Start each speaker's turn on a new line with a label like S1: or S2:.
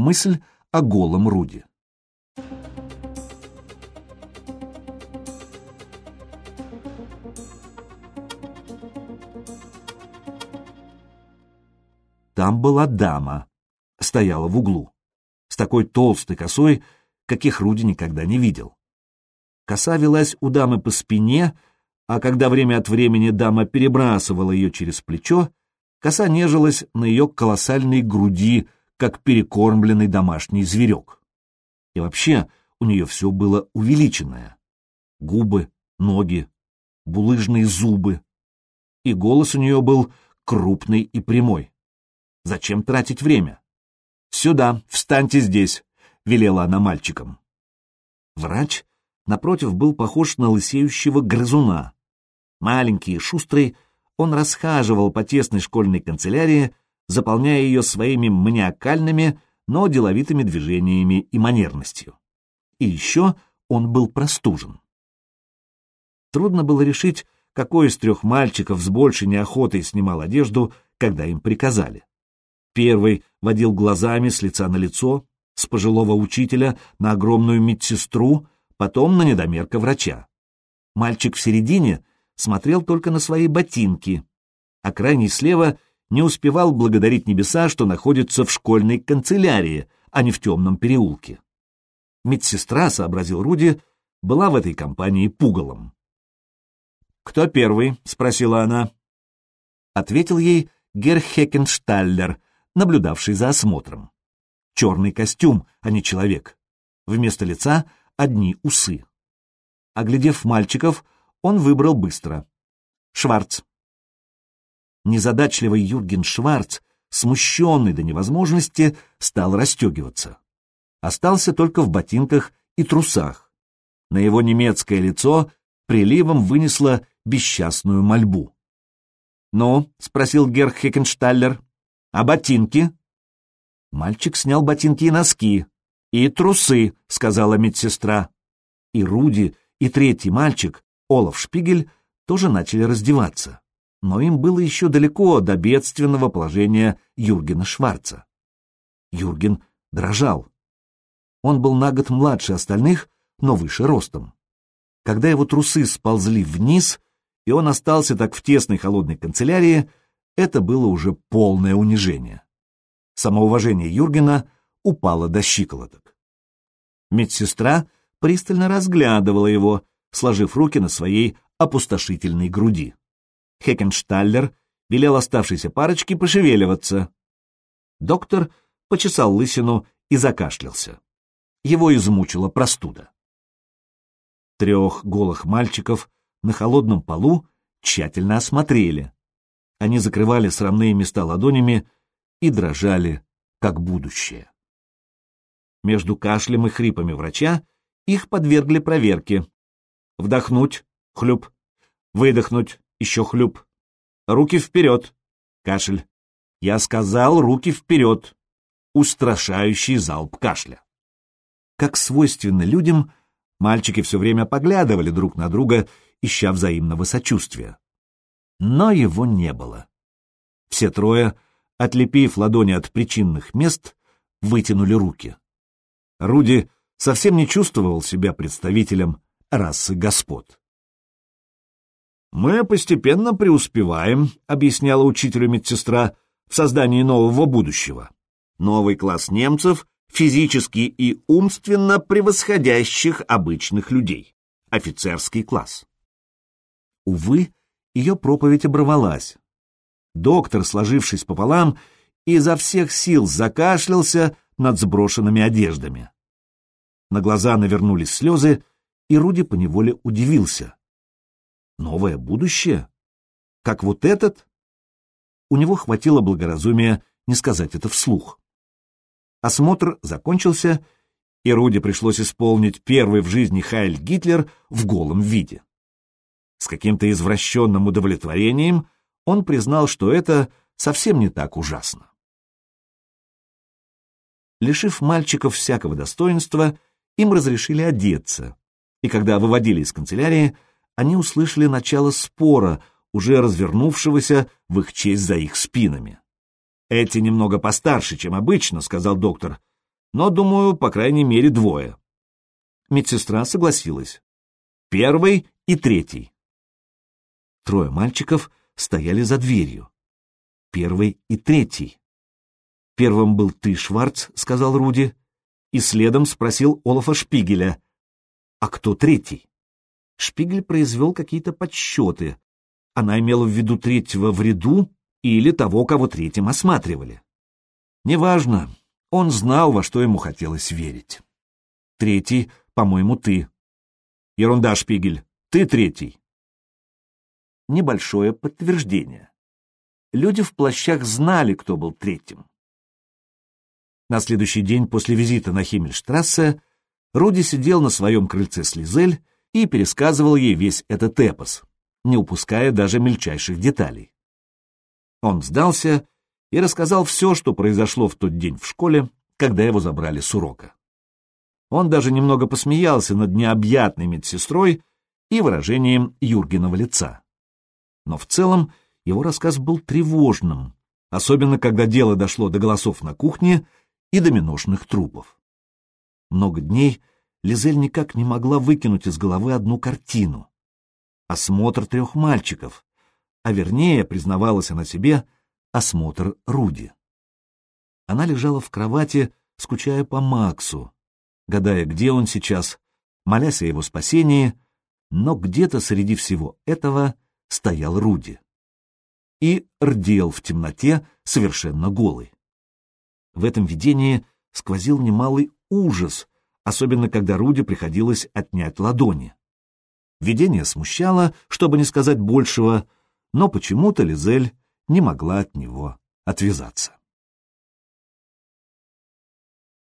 S1: мысль о голом Руди. Там была дама, стояла в углу, с такой толстой косой, каких Руди никогда не видел. Коса велась у дамы по спине, а когда время от времени дама перебрасывала ее через плечо, коса нежилась на ее колоссальной груди, как перекормленный домашний зверек. И вообще у нее все было увеличенное. Губы, ноги, булыжные зубы. И голос у нее был крупный и прямой. Зачем тратить время? «Сюда, встаньте здесь», — велела она мальчикам. Врач напротив, был похож на лысеющего грызуна. Маленький и шустрый, он расхаживал по тесной школьной канцелярии, заполняя ее своими маниакальными, но деловитыми движениями и манерностью. И еще он был простужен. Трудно было решить, какой из трех мальчиков с большей неохотой снимал одежду, когда им приказали. Первый водил глазами с лица на лицо, с пожилого учителя на огромную медсестру, потом на недомерка врача. Мальчик в середине смотрел только на свои ботинки, а крайний слева не успевал благодарить небеса, что находится в школьной канцелярии, а не в темном переулке. Медсестра, сообразил Руди, была в этой компании пугалом. «Кто первый?» — спросила она. Ответил ей Герхекеншталлер, наблюдавший за осмотром. Черный костюм, а не человек. Вместо лица одни усы. Оглядев мальчиков, он выбрал быстро. Шварц. Незадачливый Юрген Шварц, смущенный до невозможности, стал расстегиваться. Остался только в ботинках и трусах. На его немецкое лицо приливом вынесло бесчастную мольбу. «Ну?» — спросил Герр Хекеншталлер. «А ботинки?» Мальчик снял ботинки и носки. «И трусы», — сказала медсестра. И Руди, и третий мальчик, Олаф Шпигель, тоже начали раздеваться. Но им было еще далеко до бедственного положения Юргена Шварца. Юрген дрожал. Он был на год младше остальных, но выше ростом. Когда его трусы сползли вниз, и он остался так в тесной холодной канцелярии, это было уже полное унижение. Самоуважение Юргена упало до щиколоток. Медсестра пристально разглядывала его, сложив руки на своей опустошительной груди. Хекеншталлер велел оставшейся парочке пошевеливаться. Доктор почесал лысину и закашлялся. Его измучила простуда. Трех голых мальчиков на холодном полу тщательно осмотрели. Они закрывали срамные места ладонями и дрожали, как будущее. Между кашлем и хрипами врача их подвергли проверке. Вдохнуть, хлюп, выдохнуть, еще хлюп. Руки вперед, кашель. Я сказал, руки вперед. Устрашающий залп кашля. Как свойственно людям, мальчики все время поглядывали друг на друга, ища взаимного сочувствия. Но его не было. Все трое, отлепив ладони от причинных мест, вытянули руки. Руди совсем не чувствовал себя представителем расы господ. «Мы постепенно преуспеваем», — объясняла учителю медсестра, «в создании нового будущего. Новый класс немцев, физически и умственно превосходящих обычных людей. Офицерский класс». Увы, ее проповедь оборвалась. Доктор, сложившись пополам, изо всех сил закашлялся, над сброшенными одеждами. На глаза навернулись слезы, и Руди поневоле удивился. Новое будущее? Как вот этот? У него хватило благоразумия не сказать это вслух. Осмотр закончился, и Руди пришлось исполнить первый в жизни Хайль Гитлер в голом виде. С каким-то извращенным удовлетворением он признал, что это совсем не так ужасно. Лишив мальчиков всякого достоинства, им разрешили одеться, и когда выводили из канцелярии, они услышали начало спора, уже развернувшегося в их честь за их спинами. «Эти немного постарше, чем обычно», — сказал доктор. но, думаю, по крайней мере, двое. Медсестра согласилась. Первый и третий. Трое мальчиков стояли за дверью. Первый и третий. Первым был ты, Шварц, сказал Руди, и следом спросил Олафа Шпигеля. А кто третий? Шпигель произвел какие-то подсчеты. Она имела в виду третьего в ряду или того, кого третьим осматривали. Неважно, он знал, во что ему хотелось верить. Третий, по-моему, ты. Ерунда, Шпигель, ты третий. Небольшое подтверждение. Люди в плащах знали, кто был третьим. На следующий день после визита на Химмельштрассе Руди сидел на своем крыльце с Лизель и пересказывал ей весь этот эпос, не упуская даже мельчайших деталей. Он сдался и рассказал все, что произошло в тот день в школе, когда его забрали с урока. Он даже немного посмеялся над необъятной медсестрой и выражением Юргенова лица. Но в целом его рассказ был тревожным, особенно когда дело дошло до голосов на кухне и до миношных трупов. Много дней Лизель никак не могла выкинуть из головы одну картину. Осмотр трех мальчиков, а вернее, признавалась она себе, осмотр Руди. Она лежала в кровати, скучая по Максу, гадая, где он сейчас, молясь о его спасении, но где-то среди всего этого стоял Руди. И рдел в темноте, совершенно голый. В этом видении сквозил немалый ужас, особенно когда Руди приходилось отнять ладони. Видение смущало, чтобы не сказать большего, но почему-то Лизель не могла от него отвязаться.